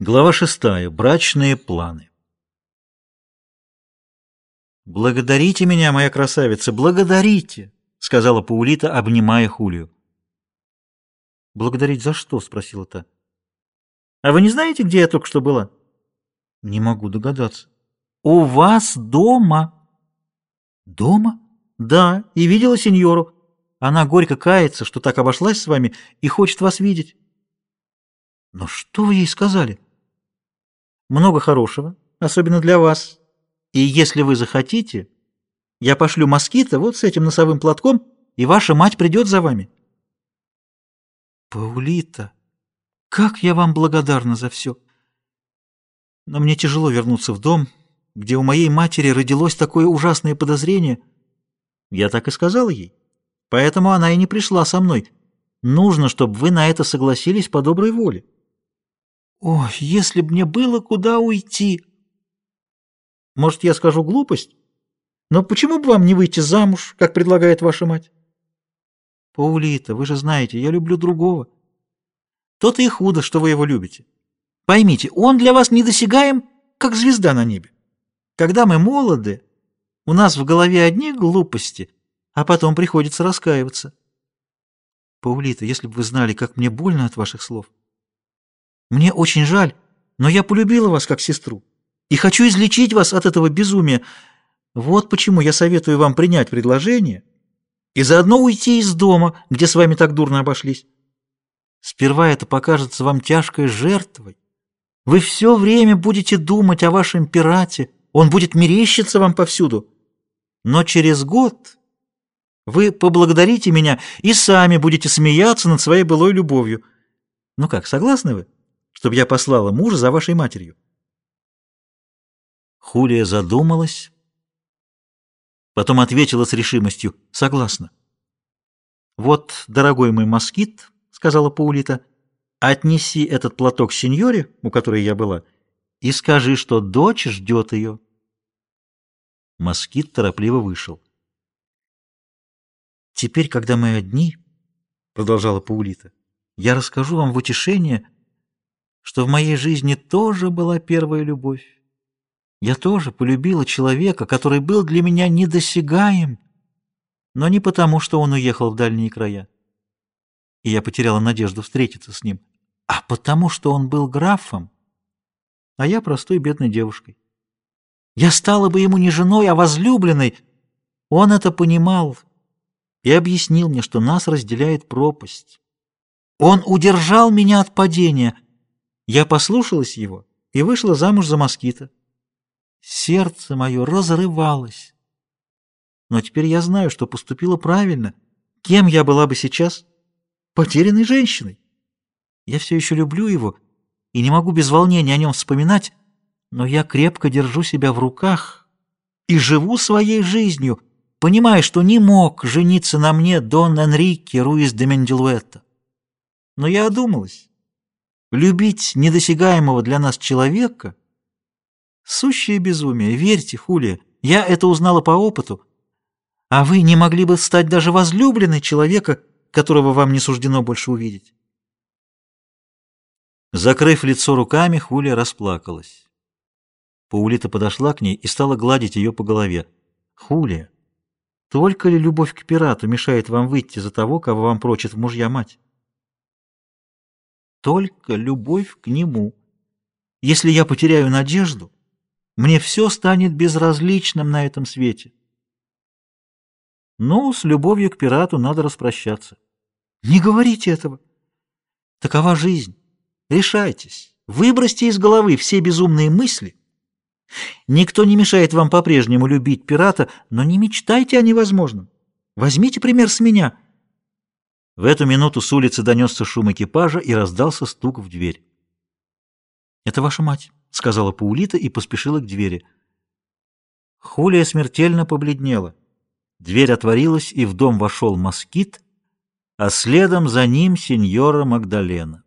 Глава шестая. Брачные планы. «Благодарите меня, моя красавица, благодарите!» — сказала Паулита, обнимая Хулию. «Благодарить за что?» — спросила та. «А вы не знаете, где я только что была?» «Не могу догадаться». «У вас дома». «Дома?» «Да, и видела сеньору. Она горько кается, что так обошлась с вами и хочет вас видеть». «Но что вы ей сказали?» «Много хорошего, особенно для вас. И если вы захотите, я пошлю москита вот с этим носовым платком, и ваша мать придет за вами». «Паулита, как я вам благодарна за все!» Но мне тяжело вернуться в дом, где у моей матери родилось такое ужасное подозрение. Я так и сказала ей. Поэтому она и не пришла со мной. Нужно, чтобы вы на это согласились по доброй воле. Ой, если б мне было куда уйти! Может, я скажу глупость? Но почему бы вам не выйти замуж, как предлагает ваша мать? Паулита, вы же знаете, я люблю другого. То-то и худо, что вы его любите. Поймите, он для вас недосягаем, как звезда на небе. Когда мы молоды, у нас в голове одни глупости, а потом приходится раскаиваться. Паулита, если бы вы знали, как мне больно от ваших слов. Мне очень жаль, но я полюбила вас как сестру и хочу излечить вас от этого безумия. Вот почему я советую вам принять предложение и заодно уйти из дома, где с вами так дурно обошлись. Сперва это покажется вам тяжкой жертвой. Вы все время будете думать о вашем пирате, он будет мерещиться вам повсюду. Но через год вы поблагодарите меня и сами будете смеяться над своей былой любовью. Ну как, согласны вы? Чтобы я послала мужа за вашей матерью. Хулия задумалась, потом ответила с решимостью «Согласна». «Вот, дорогой мой москит», — сказала Паулита, — «отнеси этот платок сеньоре, у которой я была, и скажи, что дочь ждет ее». Москит торопливо вышел. «Теперь, когда мы одни», — продолжала Паулита, — «я расскажу вам в утешение, что в моей жизни тоже была первая любовь. Я тоже полюбила человека, который был для меня недосягаем, но не потому, что он уехал в дальние края. И я потеряла надежду встретиться с ним, а потому, что он был графом, а я простой бедной девушкой. Я стала бы ему не женой, а возлюбленной. Он это понимал и объяснил мне, что нас разделяет пропасть. Он удержал меня от падения — я послушалась его и вышла замуж за москита. Сердце мое разрывалось. Но теперь я знаю, что поступила правильно. Кем я была бы сейчас? Потерянной женщиной. Я все еще люблю его и не могу без волнения о нем вспоминать, но я крепко держу себя в руках и живу своей жизнью, понимая, что не мог жениться на мне Дон Энрике Руис де Менделуэта. Но я одумалась Любить недосягаемого для нас человека — сущее безумие. Верьте, Хулия, я это узнала по опыту. А вы не могли бы стать даже возлюбленной человека, которого вам не суждено больше увидеть. Закрыв лицо руками, Хулия расплакалась. Паулита подошла к ней и стала гладить ее по голове. «Хулия, только ли любовь к пирату мешает вам выйти за того, кого вам прочит в мужья мать?» Только любовь к нему. Если я потеряю надежду, мне все станет безразличным на этом свете. Ну, с любовью к пирату надо распрощаться. Не говорите этого. Такова жизнь. Решайтесь. Выбросьте из головы все безумные мысли. Никто не мешает вам по-прежнему любить пирата, но не мечтайте о невозможном. Возьмите пример с меня — в эту минуту с улицы донесся шум экипажа и раздался стук в дверь. «Это ваша мать», — сказала Паулита и поспешила к двери. Хулия смертельно побледнела. Дверь отворилась, и в дом вошел москит, а следом за ним сеньора Магдалена.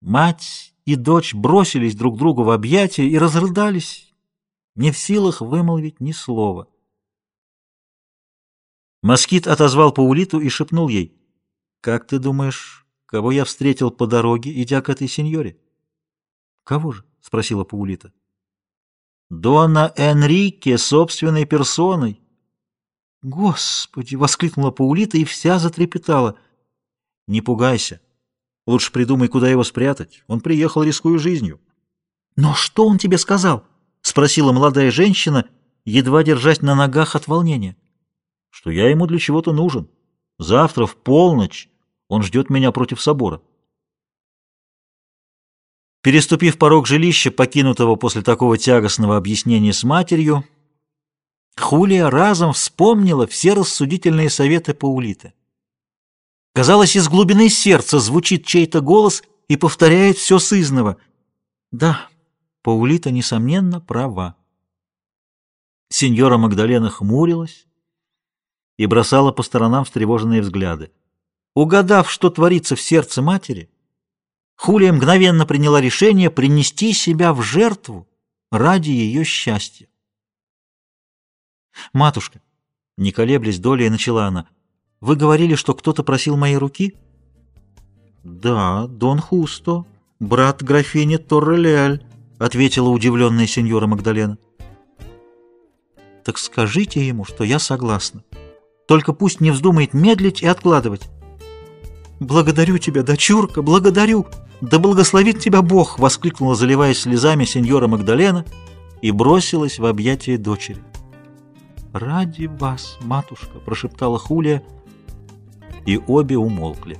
Мать и дочь бросились друг другу в объятия и разрыдались, не в силах вымолвить ни слова. Москит отозвал Паулиту и шепнул ей — как ты думаешь, кого я встретил по дороге, идя к этой сеньоре? «Кого же?» — спросила Паулита. «Дона Энрике собственной персоной». «Господи!» — воскликнула Паулита и вся затрепетала. «Не пугайся. Лучше придумай, куда его спрятать. Он приехал, рискуя жизнью». «Но что он тебе сказал?» — спросила молодая женщина, едва держась на ногах от волнения. «Что я ему для чего-то нужен. Завтра в полночь он ждет меня против собора». Переступив порог жилища, покинутого после такого тягостного объяснения с матерью, Хулия разом вспомнила все рассудительные советы Паулиты. Казалось, из глубины сердца звучит чей-то голос и повторяет все сызново. Да, Паулита, несомненно, права. Сеньора Магдалена хмурилась и бросала по сторонам встревоженные взгляды. Угадав, что творится в сердце матери, Хулия мгновенно приняла решение принести себя в жертву ради ее счастья. «Матушка», — не колеблясь долей, начала она, — «вы говорили, что кто-то просил моей руки?» «Да, Дон Хусто, брат графини Торрелиаль», — ответила удивленная сеньора Магдалена. «Так скажите ему, что я согласна. Только пусть не вздумает медлить и откладывать». «Благодарю тебя, дочурка, благодарю!» «Да благословит тебя Бог!» — воскликнула, заливаясь слезами сеньора Магдалена и бросилась в объятия дочери. «Ради вас, матушка!» — прошептала Хулия, и обе умолкли.